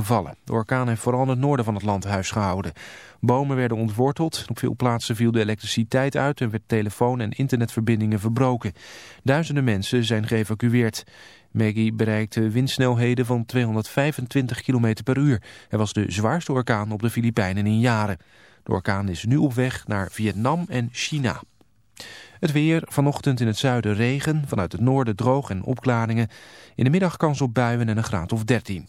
gevallen. De orkaan heeft vooral in het noorden van het land huis gehouden. Bomen werden ontworteld, op veel plaatsen viel de elektriciteit uit en werd telefoon- en internetverbindingen verbroken. Duizenden mensen zijn geëvacueerd. Maggie bereikte windsnelheden van 225 km per uur. Hij was de zwaarste orkaan op de Filipijnen in jaren. De orkaan is nu op weg naar Vietnam en China. Het weer, vanochtend in het zuiden regen, vanuit het noorden droog en opklaringen. In de middag kans op buien en een graad of 13.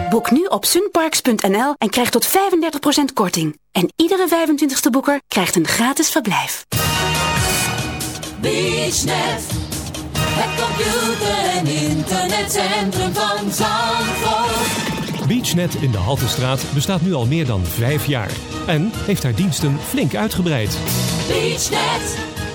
Boek nu op sunparks.nl en krijg tot 35% korting. En iedere 25ste boeker krijgt een gratis verblijf. BeachNet, het computer- en internetcentrum van Zandvoort. BeachNet in de Haltestraat bestaat nu al meer dan vijf jaar en heeft haar diensten flink uitgebreid. BeachNet,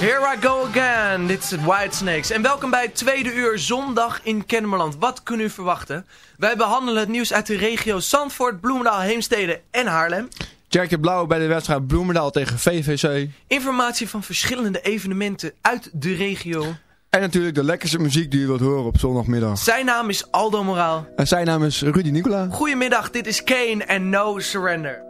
Here I go again. Dit is het Whitesnakes. En welkom bij het tweede uur zondag in Kennemerland. Wat kunnen u verwachten? Wij behandelen het nieuws uit de regio Zandvoort, Bloemendaal, Heemstede en Haarlem. Jerkje Blauw bij de wedstrijd Bloemendaal tegen VVC. Informatie van verschillende evenementen uit de regio. En natuurlijk de lekkerste muziek die je wilt horen op zondagmiddag. Zijn naam is Aldo Moraal. En zijn naam is Rudy Nicola. Goedemiddag, dit is Kane en No Surrender.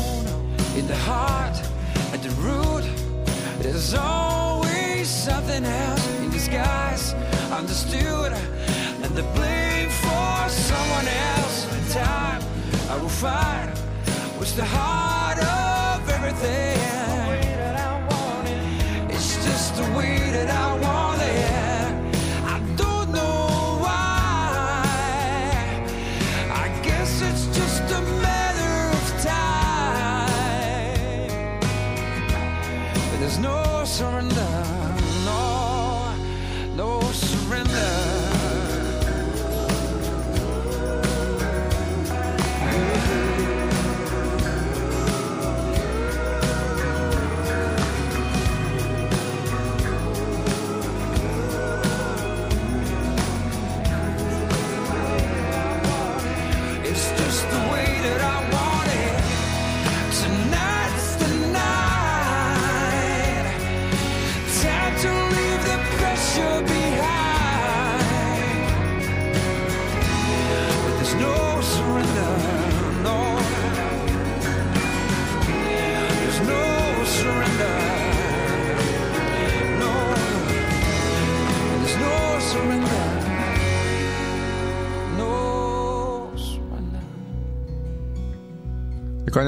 the heart, at the root, there's always something else in disguise. Understood, and the blame for someone else. In time, I will find what's the heart of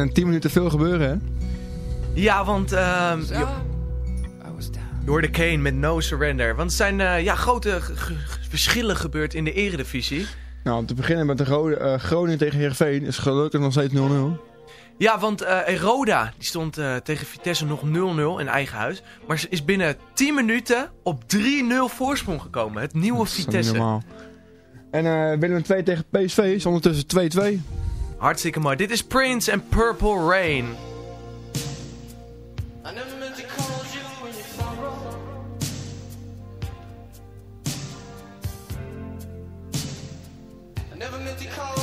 in 10 minuten veel gebeuren, hè? Ja, want ehm je, I was down. je hoorde Kane met No Surrender. Want er zijn eh, ja, grote verschillen gebeurd in de eredivisie. Nou, om te beginnen met de Rode, eh, Groningen tegen Heerenveen is gelukkig nog steeds 0-0. Ja, want eh Roda die stond eh, tegen Vitesse nog 0-0 in eigen huis. Maar ze is binnen 10 minuten op 3-0 voorsprong gekomen. Het nieuwe Dat is niet Vitesse. normaal. En eh Willem 2 tegen PSV is ondertussen 2-2. Hartstikke mooi. Dit is Prince en Purple Rain. Never meant to cause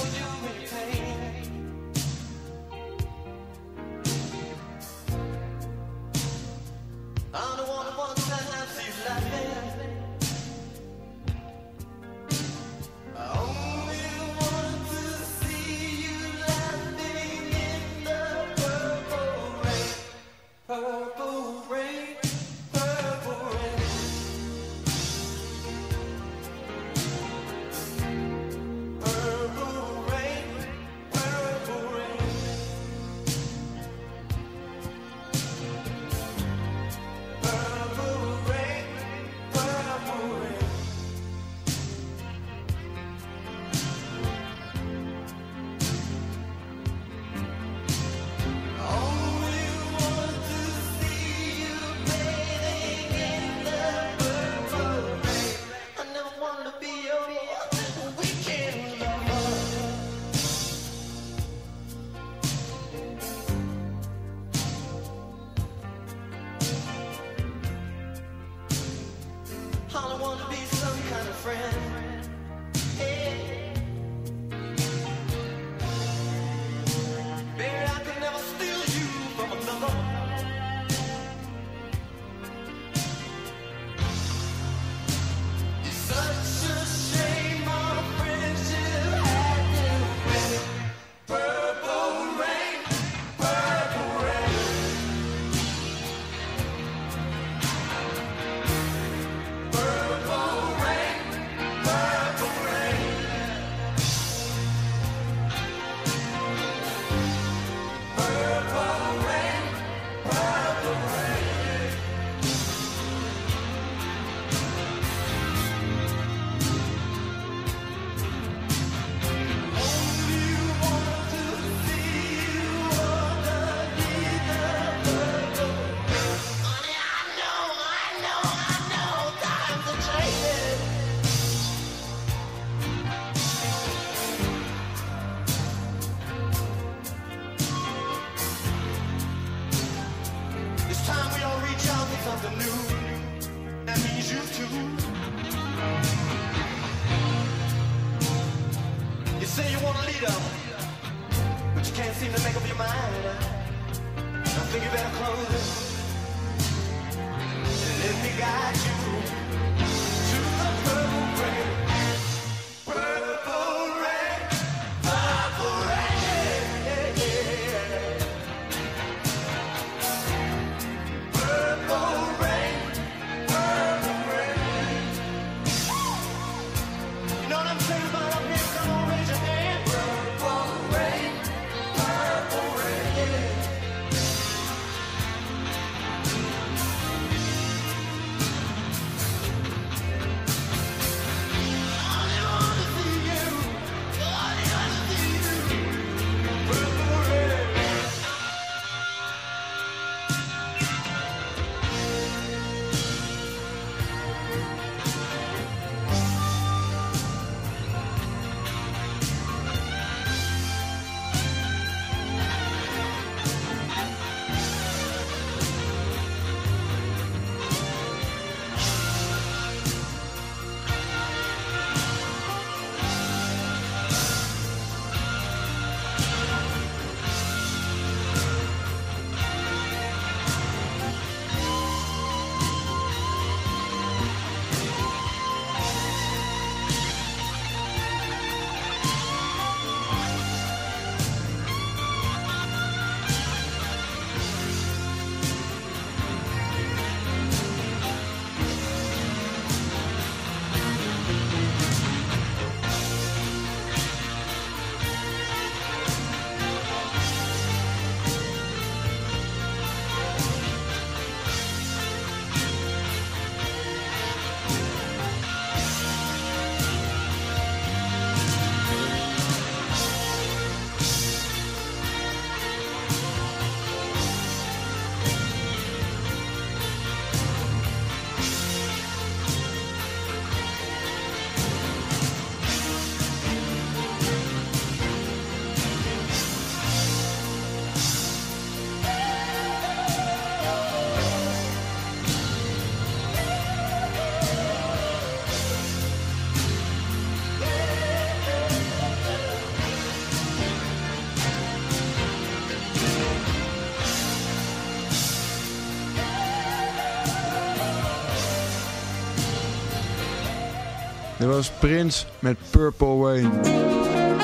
Prins met Purple Rain.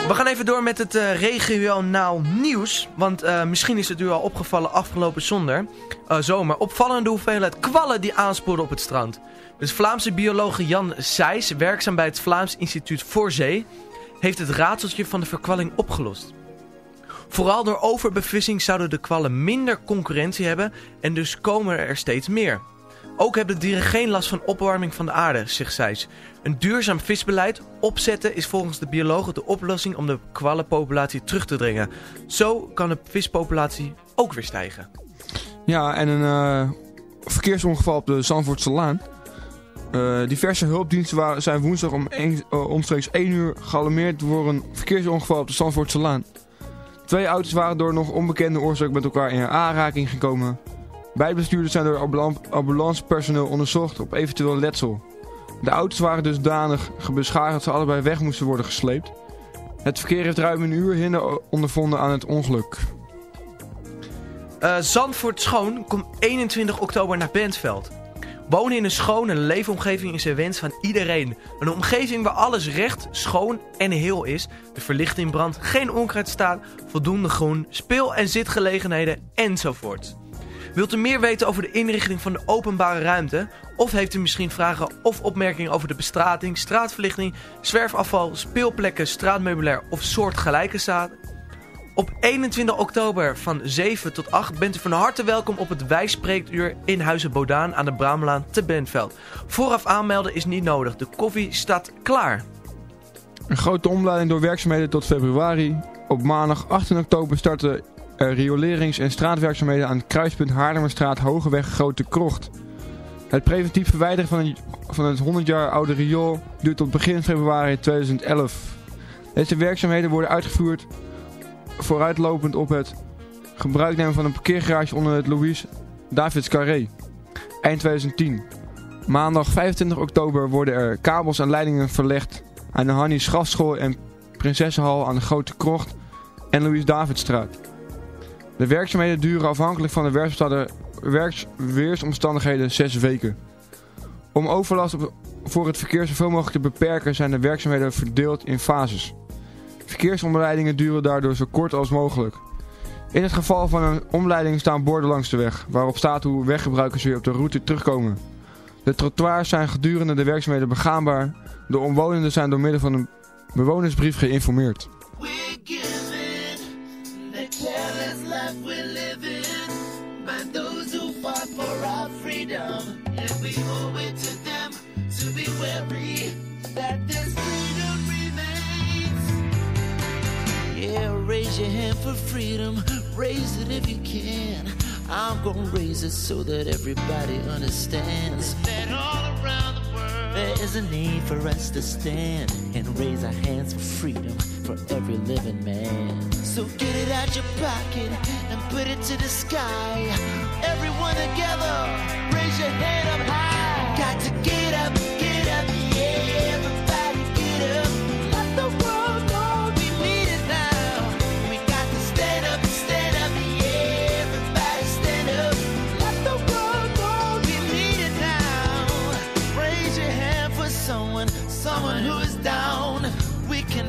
We gaan even door met het eh, regionaal nieuws. Want eh, misschien is het u al opgevallen afgelopen zonder, eh, zomer. Opvallende hoeveelheid kwallen die aanspoelen op het strand. Dus Vlaamse bioloog Jan Seys, werkzaam bij het Vlaams Instituut voor Zee... heeft het raadseltje van de verkwalling opgelost. Vooral door overbevissing zouden de kwallen minder concurrentie hebben... en dus komen er steeds meer. Ook hebben dieren geen last van opwarming van de aarde, zegt Seys. Een duurzaam visbeleid opzetten is volgens de biologen de oplossing om de kwallenpopulatie terug te dringen. Zo kan de vispopulatie ook weer stijgen. Ja, en een eh, verkeersongeval op de Zandvoortse Laan. Eh, diverse hulpdiensten waren, zijn woensdag om eh, omstreeks 1 uur gealarmeerd door een verkeersongeval op de Zandvoortse Laan. Twee auto's waren door nog onbekende oorzaak met elkaar in aanraking gekomen. Beide bestuurders zijn door ambulan- ambulancepersoneel onderzocht op eventueel letsel. De auto's waren dusdanig beschadigd dat ze allebei weg moesten worden gesleept. Het verkeer heeft ruim een uur hinder ondervonden aan het ongeluk. Eh, Zandvoort Schoon komt 21 oktober naar Bentveld. Wonen in een schone leefomgeving is een wens van iedereen. Een omgeving waar alles recht, schoon en heel is. De verlichting brandt, geen onkruid staat, voldoende groen, speel- en zitgelegenheden enzovoort. Wilt u meer weten over de inrichting van de openbare ruimte? Of heeft u misschien vragen of opmerkingen over de bestrating, straatverlichting, zwerfafval, speelplekken, straatmeubilair of soortgelijke zaken? Op 21 oktober van 7 tot 8 bent u van harte welkom op het Wijspreekuur in Huizen Bodaan aan de Braamlaan te Benveld. Vooraf aanmelden is niet nodig, de koffie staat klaar. Een grote omleiding door werkzaamheden tot februari. Op maandag 18 oktober starten riolerings- en straatwerkzaamheden aan het kruispunt Haarlemmerstraat Hogeweg Grote Krocht. Het preventief verwijderen van, een- van het 100 jaar oude riool duurt tot begin februari 2011. Deze werkzaamheden worden uitgevoerd vooruitlopend op het gebruiknemen van een parkeergarage onder het Louis Davids Carré. Eind 2010. Maandag 25 oktober worden er kabels en leidingen verlegd aan de Hannie Schafschool en Prinsessenhal aan de Grote Krocht en Louis Davidstraat. De werkzaamheden duren afhankelijk van de weersomstandigheden- werks- weersomstandigheden zes weken. Om overlast voor het verkeer zoveel mogelijk te beperken zijn de werkzaamheden verdeeld in fases. Verkeersomleidingen duren daardoor zo kort als mogelijk. In het geval van een omleiding staan borden langs de weg, waarop staat hoe weggebruikers weer op de route terugkomen. De trottoirs zijn gedurende de werkzaamheden begaanbaar. De omwonenden zijn door middel van een bewonersbrief geïnformeerd. Life we're living by those who fought for our freedom. And we owe it to them to be wary that this freedom remains. Yeah, raise your hand for freedom. Raise it if you can. I'm gonna raise it so that everybody understands that all around the world there is a need for us to stand and raise our hands for freedom for every living man. So get it out your pocket and put it to the sky. Everyone together, raise your hand up high. Got to get up, get up, yeah. Everybody get up. Let the world know we need it now. We got to stand up, stand up, yeah. Everybody stand up. Let the world know we need it now. Raise your hand for someone, someone who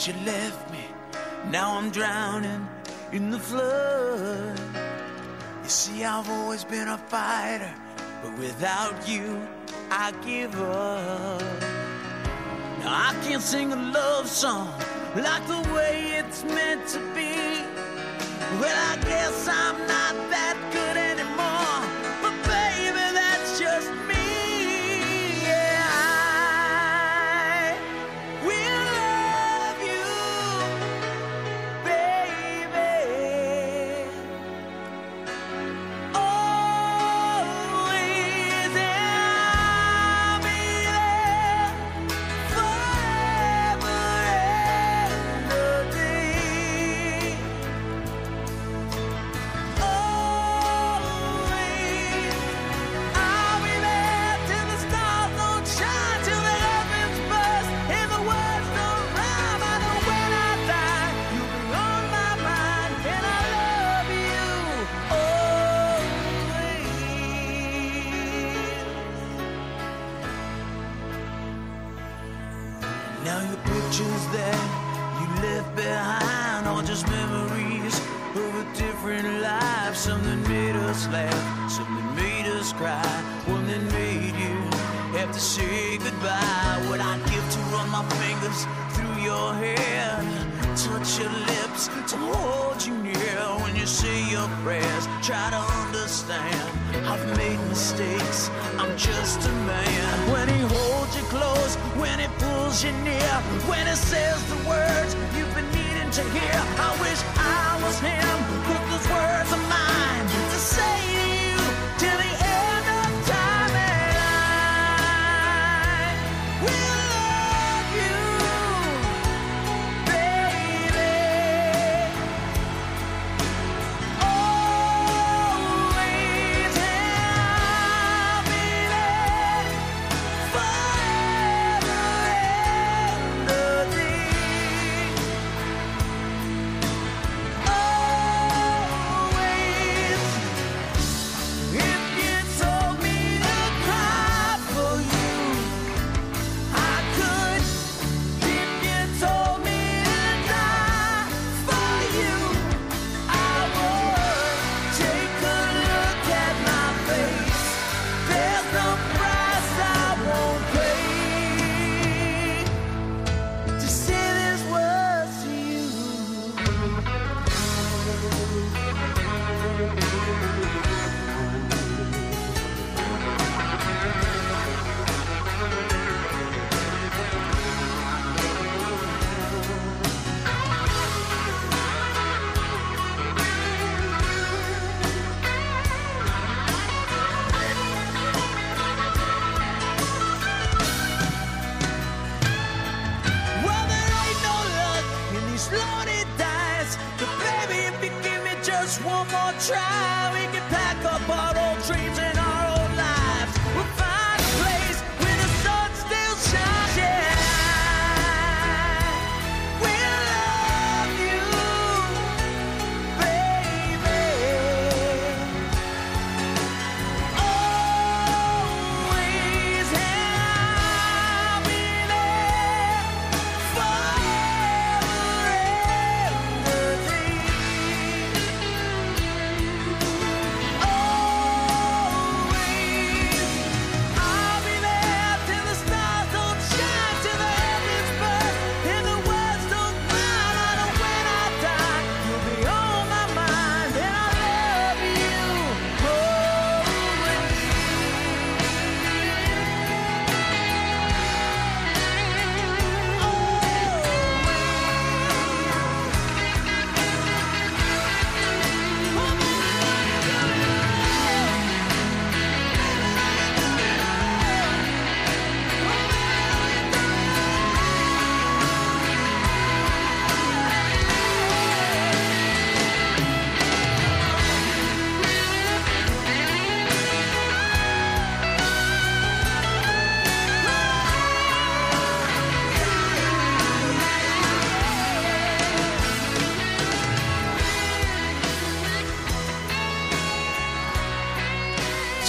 since you left me. Now I'm drowning in the flood. You see, I've always been a fighter, but without you, I give up. Now I can't sing a love song like the way it's meant to be. Well, I guess I'm not that.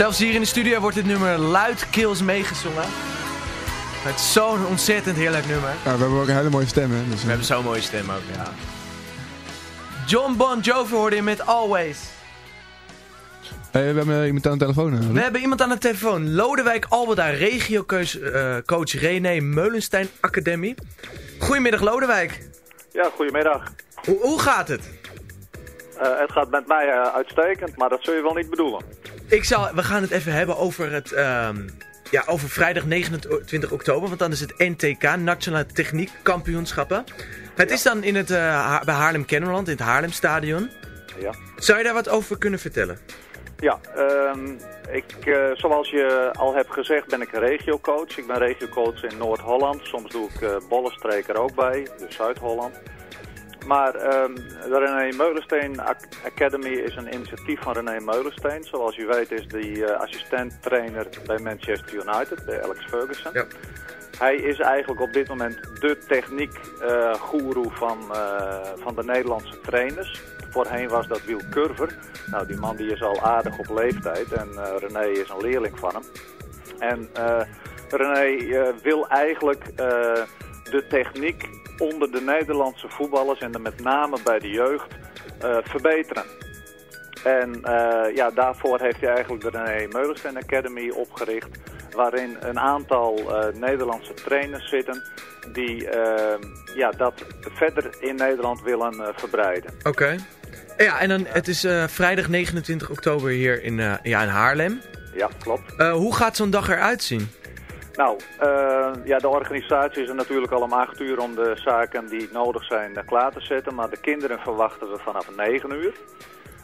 Zelfs hier in de studio wordt dit nummer luidkeels meegezongen. Het is zo'n ontzettend heerlijk nummer. Ja, we hebben ook een hele mooie stem, hè. Dus, We hebben zo'n mooie stem ook, ja. John Bon Jovi hoorde je met Always. Hey, we hebben iemand aan de telefoon. hè. We hebben iemand aan de telefoon. Lodewijk Alberda, regiocoach eh, coach René Meulenstein Academie. Goedemiddag Lodewijk. Ja, goedemiddag. Hoe, hoe gaat het? Eh, het gaat met mij eh, uitstekend, maar dat zul je wel niet bedoelen. Ik zal, we gaan het even hebben over, het, ehm, ja, over vrijdag 29 oktober. Want dan is het NTK, Nationale Techniek Kampioenschappen. Het is dan in het, eh, bij Haarlem Kennemerland, in het Haarlemstadion. Ja. Zou je daar wat over kunnen vertellen? Ja, ehm, ik, eh, zoals je al hebt gezegd ben ik een regiocoach. Ik ben regiocoach in Noord-Holland. Soms doe ik uh, er ook bij, dus Zuid-Holland. Maar ehm, de René Meulensteen Ac- Academy is een initiatief van René Meulensteen. Zoals u weet is die eh, assistent-trainer bij Manchester United, bij Alex Ferguson. Ja. Hij is eigenlijk op dit moment de techniek-goeroe van, eh, van de Nederlandse trainers. Voorheen was dat Wiel Curver. Nou, die man die is al aardig op leeftijd en eh, René is een leerling van hem. En eh, René eh, wil eigenlijk eh, de techniek onder de Nederlandse voetballers en dan met name bij de jeugd eh, verbeteren. En eh, ja, daarvoor heeft hij eigenlijk de René Meulensteen Academy opgericht. Waarin een aantal eh, Nederlandse trainers zitten die ja, dat verder in Nederland willen verbreiden. Oké. Ja, en dan, het is vrijdag 29 oktober hier in, ja, in Haarlem. Ja, klopt. Hoe gaat zo'n dag eruit zien? Nou, eh, ja, de organisatie is er natuurlijk al om acht uur om de zaken die nodig zijn eh, klaar te zetten. Maar de kinderen verwachten we vanaf 9 uur.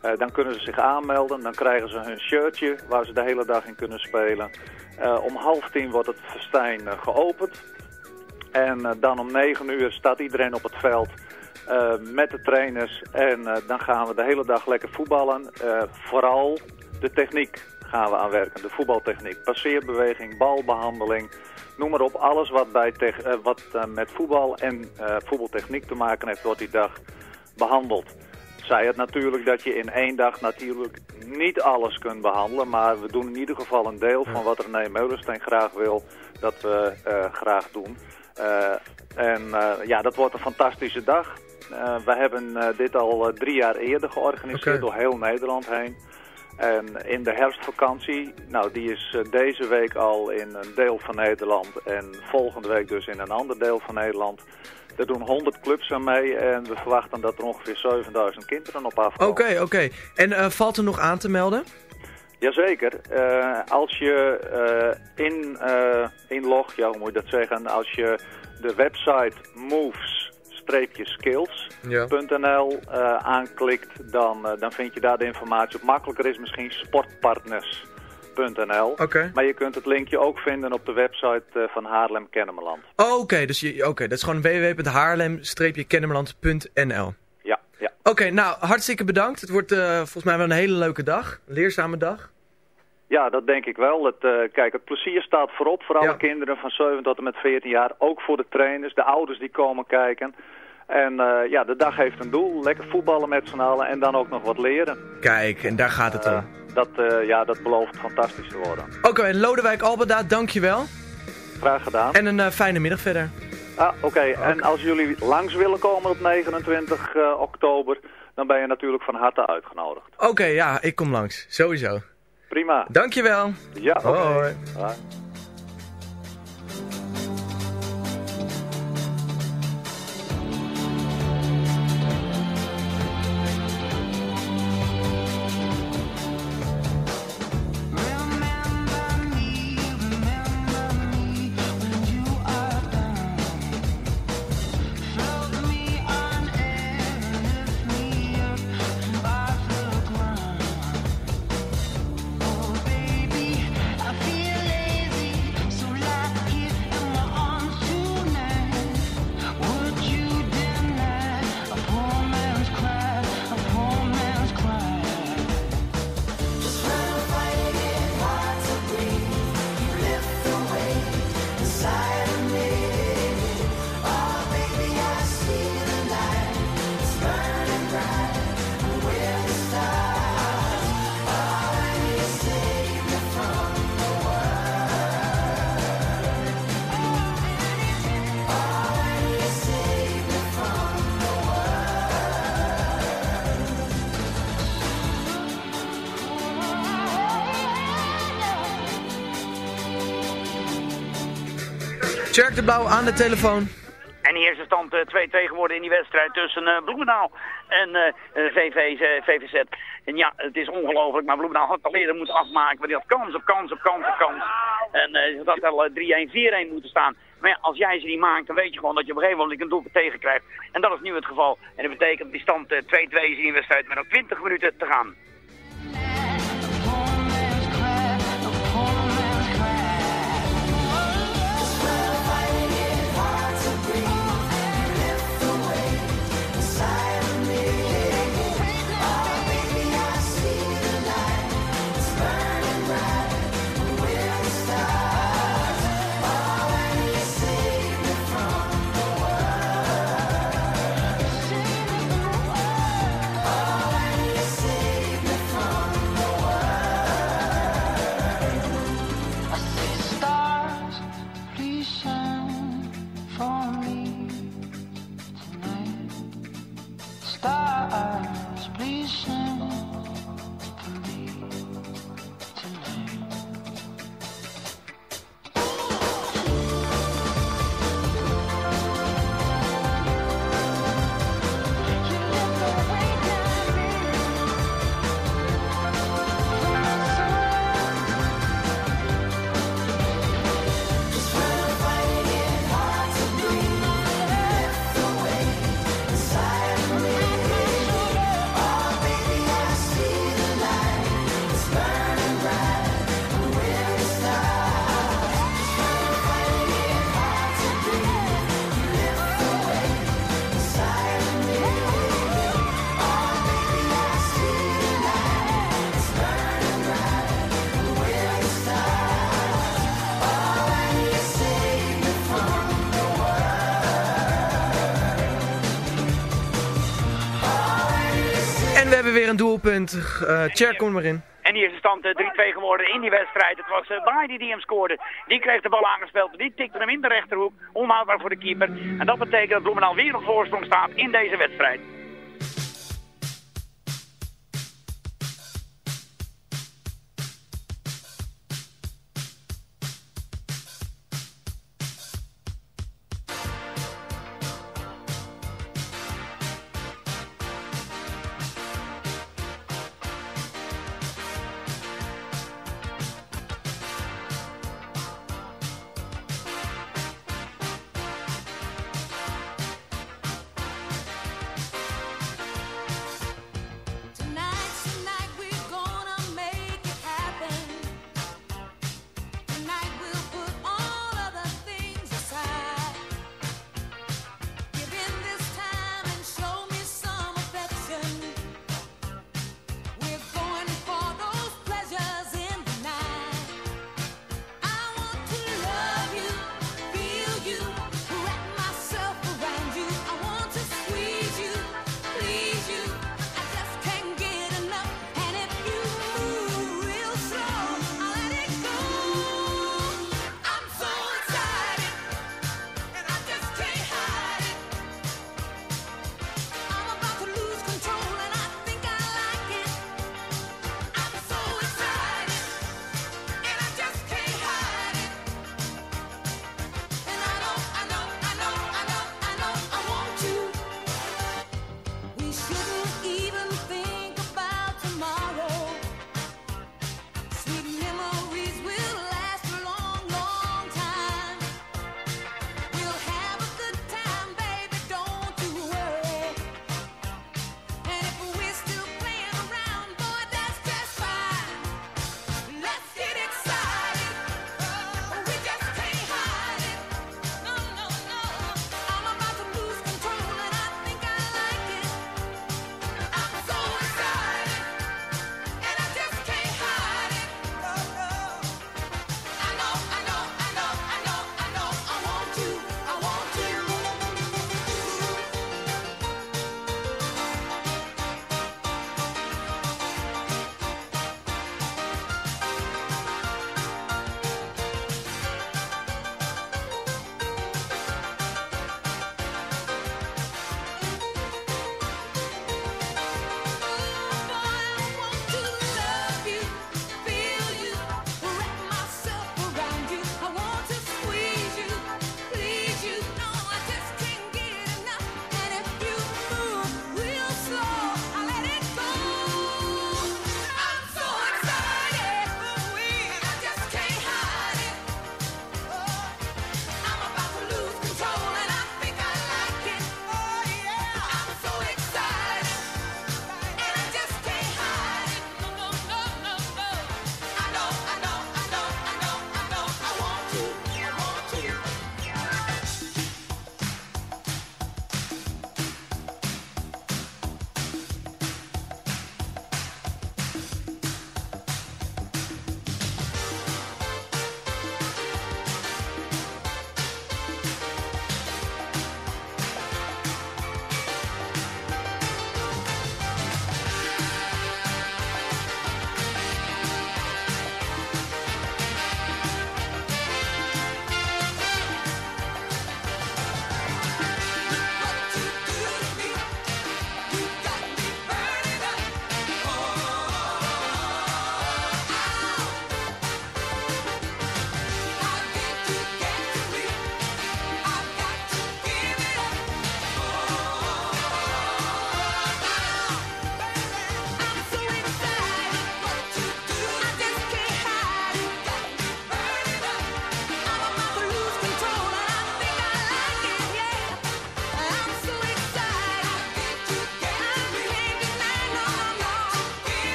Eh, dan kunnen ze zich aanmelden, dan krijgen ze hun shirtje waar ze de hele dag in kunnen spelen. Om half tien wordt het festijn geopend. En dan om 9 uur staat iedereen op het veld met de trainers. En dan gaan we de hele dag lekker voetballen. Vooral de techniek gaan we aan werken, de voetbaltechniek. Passeerbeweging, balbehandeling, noem maar op. Alles wat, bij tech- eh, wat eh, met voetbal en eh, voetbaltechniek te maken heeft, wordt die dag behandeld. Zij het natuurlijk dat je in één dag natuurlijk niet alles kunt behandelen. Maar we doen in ieder geval een deel van wat René Meulensteen graag wil, dat we graag doen. En ja, dat wordt een fantastische dag. We hebben dit al drie jaar eerder georganiseerd door heel Nederland heen. En in de herfstvakantie, nou die is eh, deze week al in een deel van Nederland en volgende week dus in een ander deel van Nederland. Er doen 100 clubs aan mee en we verwachten dat er ongeveer 7000 kinderen op afkomen. Oké, oké. En eh, valt er nog aan te melden? Jazeker. Eh als je eh, in, inlog, ja hoe moet je dat zeggen, als je de website moves-skills.nl eh, aanklikt, dan, eh, dan vind je daar de informatie op. Makkelijker is misschien sportpartners.nl. Maar je kunt het linkje ook vinden op de website eh, van Haarlem Kennemerland. Oké, dus je, oké, dat is gewoon www.haarlem-kennemerland.nl. Ja, ja. Oké, nou, hartstikke bedankt. Het wordt volgens mij wel een hele leuke dag. Een leerzame dag. Ja, dat denk ik wel. Het, eh, kijk, het plezier staat voorop voor alle Ja. kinderen van 7 tot en met 14 jaar. Ook voor de trainers, de ouders die komen kijken. En eh, ja, de dag heeft een doel. Lekker voetballen met z'n allen en dan ook nog wat leren. Kijk, en daar gaat het om. dat, eh, ja, dat belooft fantastisch te worden. Oké, Lodewijk Albeda, dankjewel. Graag gedaan. En een fijne middag verder. Ah, Oké, en als jullie langs willen komen op 29 eh, oktober, dan ben je natuurlijk van harte uitgenodigd. Oké, ja, ik kom langs. Sowieso. Prima. Dankjewel. Ja, oké. Hoi. Hoi. Tjerk de Blauw aan de telefoon. En hier is de stand 2-2 geworden in die wedstrijd tussen uh, Bloemendaal en VV, VVZ. En ja, het is ongelooflijk, maar Bloemendaal had al eerder moeten afmaken. Maar die had kans op kans op kans op kans. En ze had al 3-1, 4-1 moeten staan. Maar ja, als jij ze niet maakt, dan weet je gewoon dat je op een gegeven moment een doelpunt tegen krijgt. En dat is nu het geval. En dat betekent dat die stand 2-2 is in die wedstrijd met nog 20 minuten te gaan. Een doelpunt. Uh, Tjer, kom maar in. En hier is de stand 3-2 eh, geworden in die wedstrijd. Het was uh, die hem scoorde. Die kreeg de bal aangespeeld. Die tikte hem in de rechterhoek. Onhoudbaar voor de keeper. En dat betekent dat Bloemendaal weer op voorsprong staat in deze wedstrijd.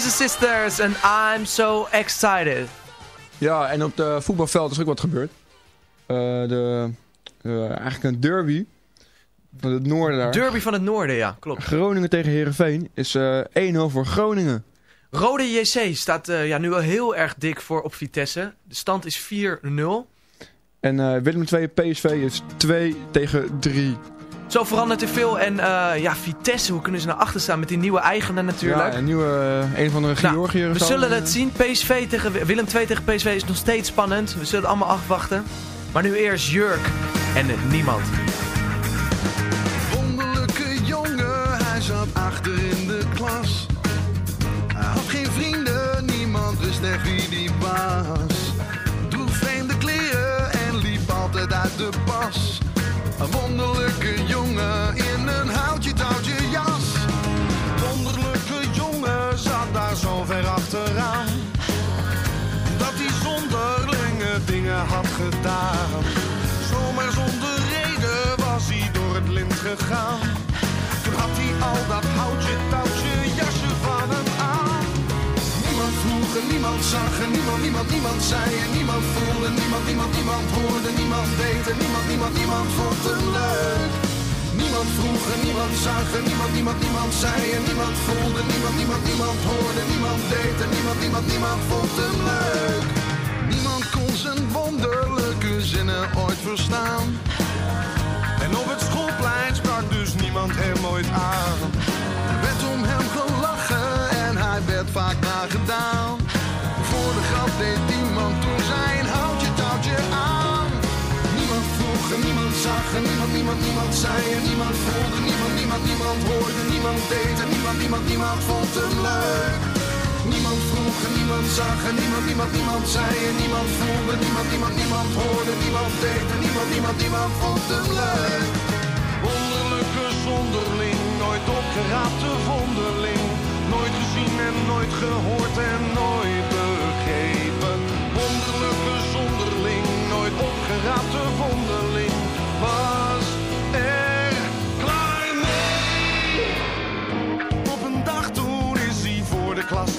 Sister Sisters en I'm so excited. Ja, en op het voetbalveld is ook wat gebeurd. Eh, de, eh, eigenlijk een derby van het noorden daar. Derby van het noorden, ja, klopt. Groningen tegen Herenveen is eh 1-0 voor Groningen. Rode JC staat eh, ja, nu wel heel erg dik voor op Vitesse. De stand is 4-0. En eh, Willem 2 PSV is 2 tegen 3. Zo verandert er veel. En eh, ja, Vitesse, hoe kunnen ze naar achter staan met die nieuwe eigenaar natuurlijk? Ja, een nieuwe, eh, een van de Nou, Georgië. we zullen het zien. PSV tegen Willem 2 tegen PSV is nog steeds spannend. We zullen het allemaal afwachten. Maar nu eerst Jurk en niemand. Wonderlijke jongen, hij zat achter in de klas. Hij had geen vrienden, niemand wist echt wie die was. Droeg vreemde kleren en liep altijd uit de pas. Een wonderlijke jongen in een houtje touwtje jas. Wonderlijke jongen zat daar zo ver achteraan. Dat hij zonderlinge dingen had gedaan. Zomaar zonder reden was hij door het lint gegaan. Toen had hij al dat houtje, touwtje, niemand zag niemand, niemand, niemand zei en niemand voelde. Niemand, niemand, niemand hoorde, niemand deed en niemand, niemand, niemand vond hem leuk. Niemand vroeg en niemand zag en niemand, niemand, niemand zei en niemand voelde. Niemand, niemand, niemand hoorde, niemand deed en niemand, niemand, niemand vond hem leuk. Niemand kon zijn wonderlijke zinnen ooit verstaan. En op het schoolplein sprak dus niemand hem ooit aan. Er werd om hem gelachen en hij werd vaak nagedaan. Niemand zag en niemand, niemand, niemand zei en niemand voelde. Niemand, niemand, niemand hoorde, niemand deed en niemand, niemand, niemand vond hem leuk. Niemand vroeg en niemand zag en niemand, niemand, niemand zei en niemand voelde. Niemand, niemand, niemand hoorde, niemand deed en niemand, niemand, niemand vond hem leuk. Wonderlijke zonderling, nooit opgeraapte vonderling. Nooit gezien en nooit gehoord en nooit begrepen. Wonderlijke zonderling, nooit opgeraapte vonderling.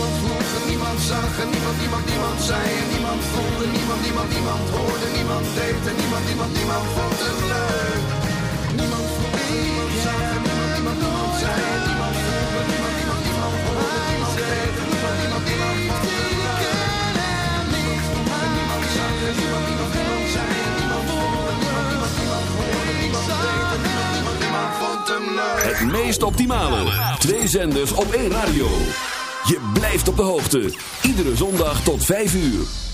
Niemand en niemand zag en niemand, niemand, niemand zei en niemand voelde. Niemand, niemand, niemand hoorde, niemand deed en niemand, niemand, niemand vond hem leuk. Niemand en niemand zag en niemand, niemand, niemand zei en niemand voelde. Niemand, niemand, niemand hoorde, niemand deed en niemand, niemand, niemand vond hem leuk. Niemand en niemand zag en niemand, niemand, niemand zei en niemand voelde. Niemand, niemand, niemand hoorde, niemand deed en niemand, niemand, niemand vond hem leuk. Het meest optimale. Twee zenders op één radio. Je blijft op de hoogte. Iedere zondag tot 5 uur.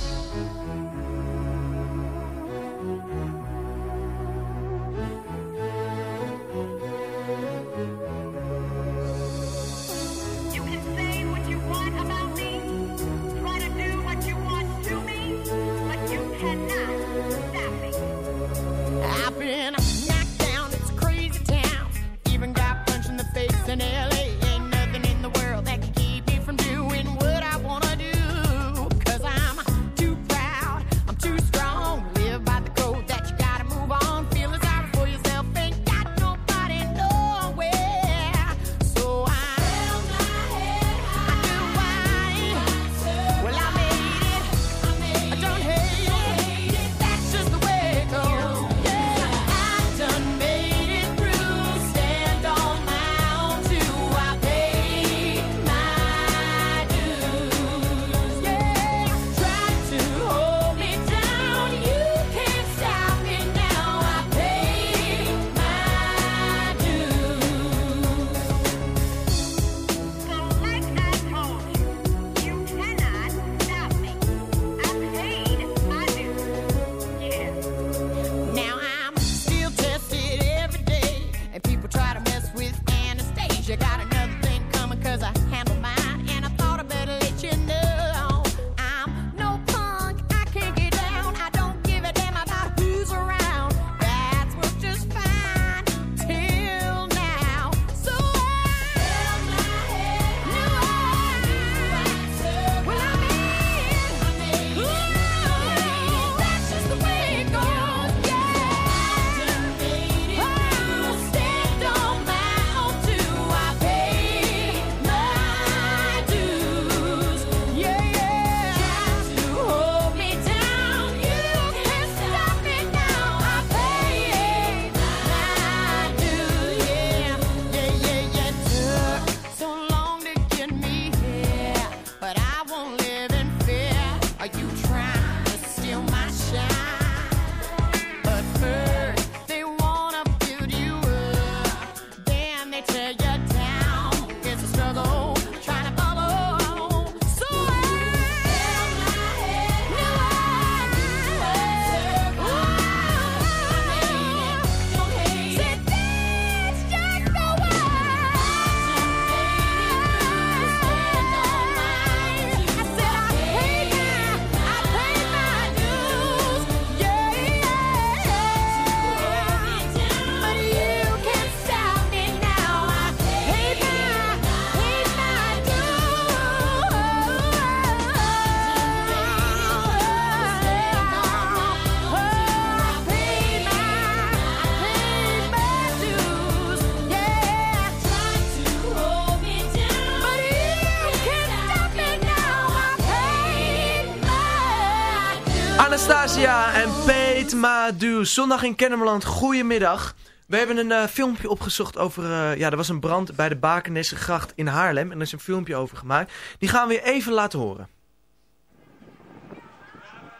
Madu. Zondag in Kennemerland. Goedemiddag. We hebben een eh, filmpje opgezocht over... eh, ja, er was een brand bij de Bakenessengracht in Haarlem. En er is een filmpje over gemaakt. Die gaan we weer even laten horen.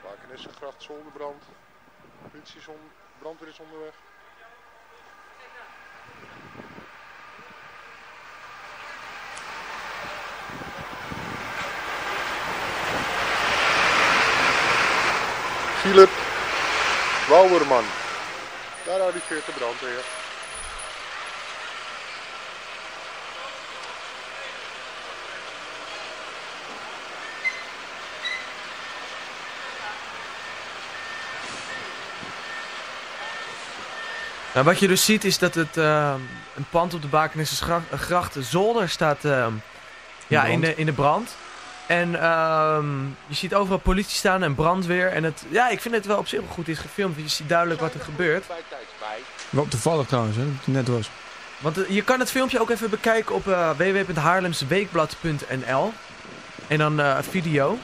Bakenessengracht zonder brand. Politie brandweer is onderweg. Philip Wouwerman. Daar arriveert de brandweer. Nou, wat je dus ziet is dat het eh, een pand op de Bakenessengracht, de zolder, staat eh, ja, in, de, in de brand. En ehm, je ziet overal politie staan en brandweer. En het, ja, ik vind het wel op zich wel goed is gefilmd. Je ziet duidelijk wat er gebeurt. Wel toevallig trouwens, hè, dat het net was. Want eh, je kan het filmpje ook even bekijken op eh www.haarlemsweekblad.nl. En dan eh, video.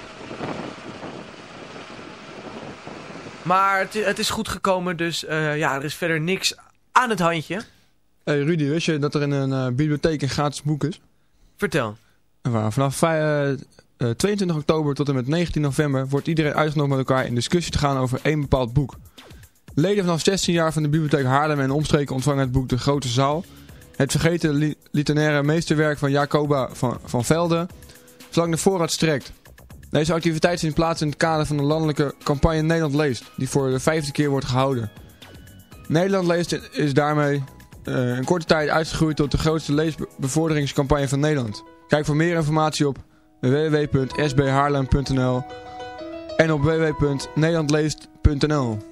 Maar het, het is goed gekomen, dus ja, er is verder niks aan het handje. Hey Rudy, wist je dat er in een bibliotheek een gratis boek is? Vertel. Waar vanaf eh, eh, 22 oktober tot en met 19 november wordt iedereen uitgenodigd met elkaar in discussie te gaan over één bepaald boek. Leden vanaf 16 jaar van de bibliotheek Haarlem en omstreken ontvangen het boek De Grote Zaal. Het vergeten li- literaire meesterwerk van Jacoba van, van Velde. Zolang de voorraad strekt. Deze activiteit vindt plaats in het kader van de landelijke campagne Nederland Leest. Die voor de vijfde keer wordt gehouden. Nederland Leest is daarmee eh, in korte tijd uitgegroeid tot de grootste leesbevorderingscampagne van Nederland. Kijk voor meer informatie op www.sbhaarlem.nl en op www.nederlandleest.nl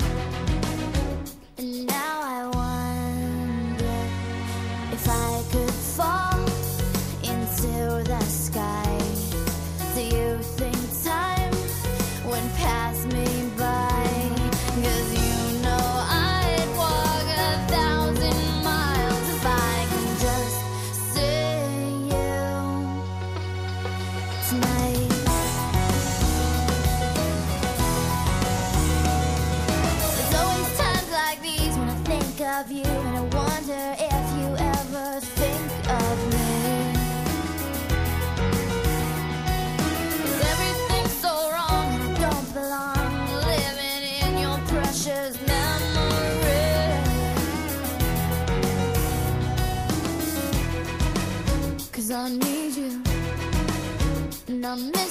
and I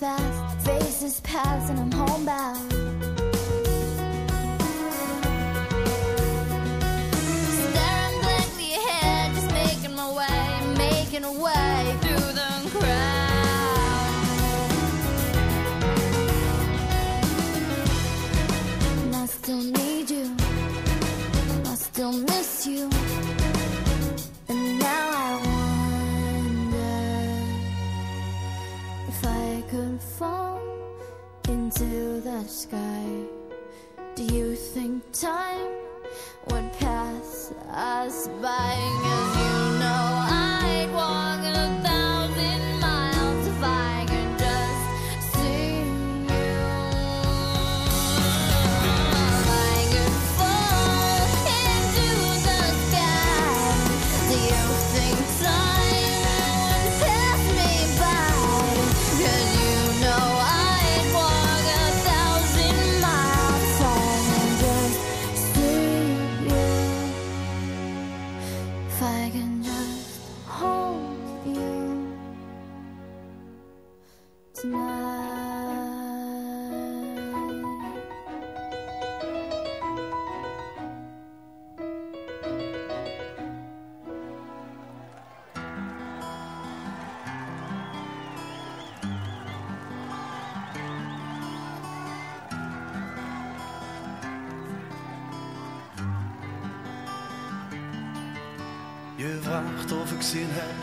fast, faces pass, and I'm homebound. Staring blankly ahead, just making my way, making a way.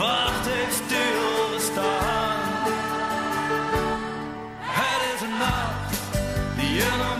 wacht heeft stilgestaan. Het er is een nacht die je normaal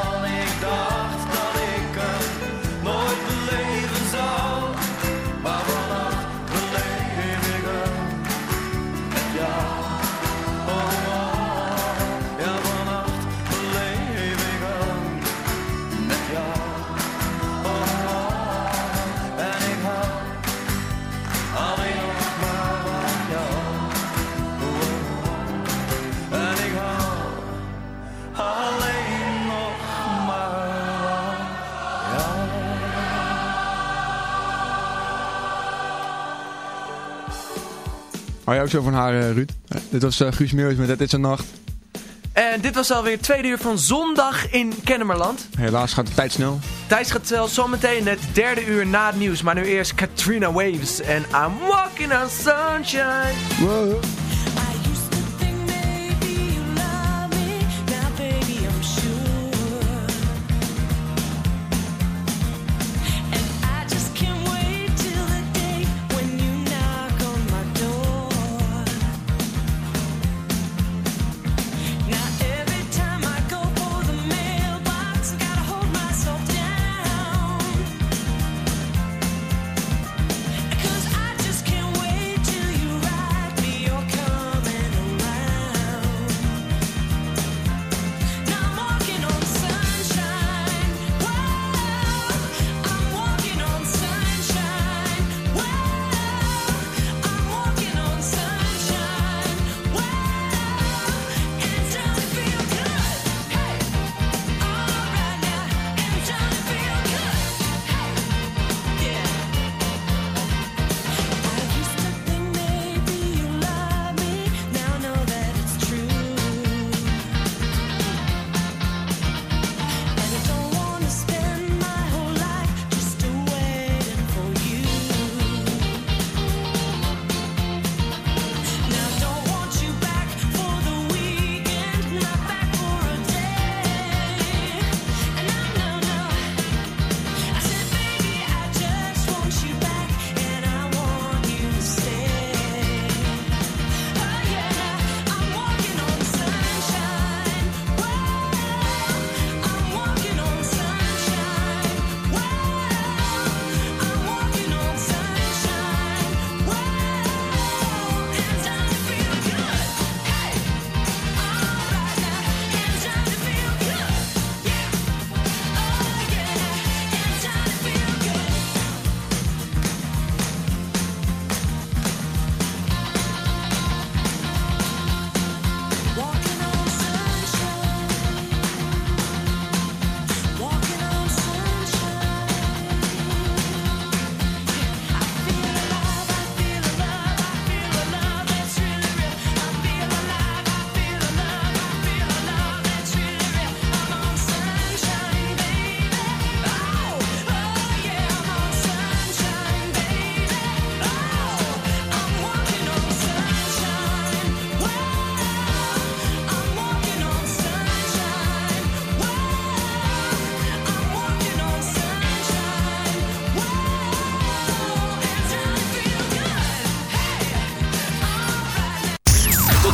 Hou je ook zo van haar, eh, Ruud? Dit was eh, Guus Meeuwis met Het is een nacht. En dit was alweer het tweede uur van zondag in Kennemerland. Helaas gaat de tijd snel. Thijs gaat zelfs zometeen het derde uur na het nieuws. Maar nu eerst Katrina Waves en I'm Walking on Sunshine. Wow.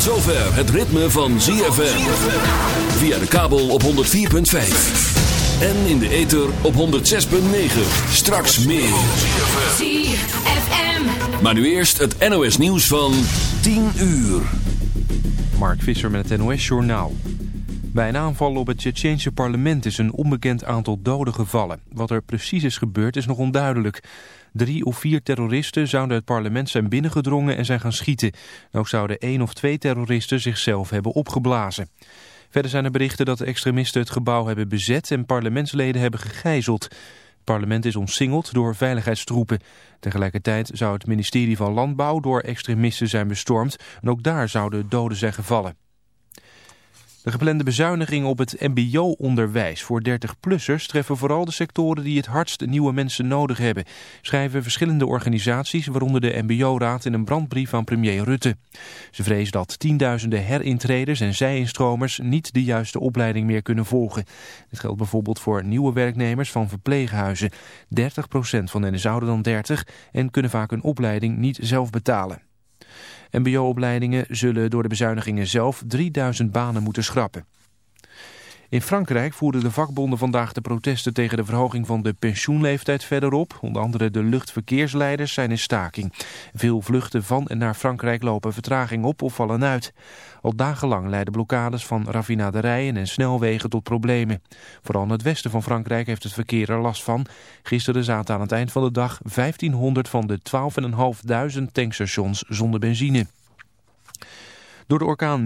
Zover het ritme van ZFM. Via de kabel op 104.5. En in de ether op 106.9. Straks meer. ZFM. Maar nu eerst het NOS nieuws van 10 uur. Mark Visser met het NOS-journaal. Bij een aanval op het Tsjetsjeense parlement is een onbekend aantal doden gevallen. Wat er precies is gebeurd is nog onduidelijk. Drie of vier terroristen zouden het parlement zijn binnengedrongen en zijn gaan schieten. Ook zouden één of twee terroristen zichzelf hebben opgeblazen. Verder zijn er berichten dat de extremisten het gebouw hebben bezet en parlementsleden hebben gegijzeld. Het parlement is omsingeld door veiligheidstroepen. Tegelijkertijd zou het ministerie van Landbouw door extremisten zijn bestormd en ook daar zouden doden zijn gevallen. De geplande bezuinigingen op het mbo-onderwijs voor 30-plussers treffen vooral de sectoren die het hardst nieuwe mensen nodig hebben, schrijven verschillende organisaties, waaronder de mbo-raad in een brandbrief aan premier Rutte. Ze vrezen dat tienduizenden herintreders en zij-instromers niet de juiste opleiding meer kunnen volgen. Dit geldt bijvoorbeeld voor nieuwe werknemers van verpleeghuizen. 30% van hen is ouder dan 30 en kunnen vaak hun opleiding niet zelf betalen. MBO-opleidingen zullen door de bezuinigingen zelf 3000 banen moeten schrappen. In Frankrijk voerden de vakbonden vandaag de protesten tegen de verhoging van de pensioenleeftijd verder op. Onder andere de luchtverkeersleiders zijn in staking. Veel vluchten van en naar Frankrijk lopen vertraging op of vallen uit. Al dagenlang leiden blokkades van raffinaderijen en snelwegen tot problemen. Vooral in het westen van Frankrijk heeft het verkeer er last van. Gisteren zaten aan het eind van de dag 1500 van de 12.500 tankstations zonder benzine. Door de orkaan